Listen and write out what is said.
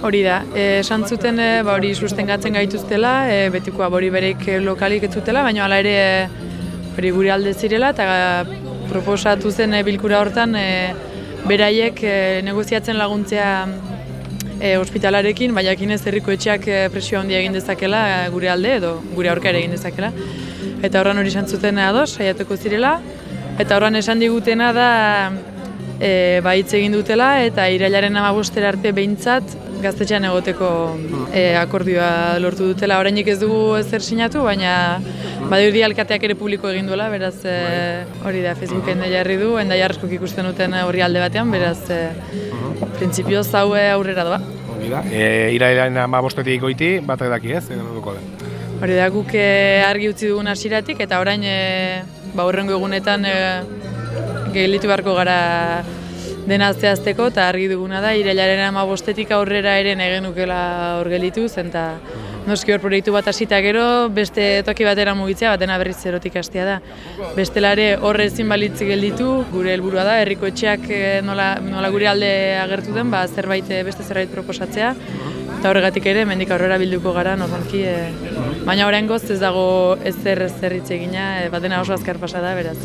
Hori da, e, esan zuten e, ba, hori sustengatzen gaituztela, e, betikoa hori bereik lokalik ez zutela, baina hala ere hori gure alde zirela eta proposatu zen e, bilkura hortan e, beraiek e, negoziatzen laguntzea e, ospitalarekin, baina ez herriko etxeak presio handia egin dezakela gure alde edo gure aurka ere egin dezakela. Eta horran hori esan zuten ados, saiatuko zirela, eta horran esan digutena da e, ba, hitz egin dutela eta irailaren amabostera arte behintzat gaztetxean egoteko e, akordioa lortu dutela. Orainik ez dugu ezer sinatu, baina badirudi alkateak ere publiko egin duela, beraz e, hori da Facebooken jarri du, enda jarrezkok ikusten duten horri alde batean, beraz e, printzipioz hau aurrera doa. Hori da, e, irailaren amabostetik goiti, bat edaki ez, edo duko. Hori da, guk e, argi utzi dugun hasiratik eta orain e, ba, egunetan e, gelitu beharko gara dena zehazteko eta argi duguna da irailaren ama bostetik aurrera ere negenukela hor gelituz eta noski hor proiektu bat hasita gero beste toki batera mugitzea batena berriz zerotik hastea da. Bestelare horre ezin balitzi gelditu gure helburua da herriko etxeak eh, nola, nola gure alde agertu den ba, zerbait eh, beste zerbait proposatzea eta horregatik ere mendik aurrera bilduko gara normalki e, baina oraingoz ez dago ezer ezer hitz egina e, batena oso azkar pasa da beraz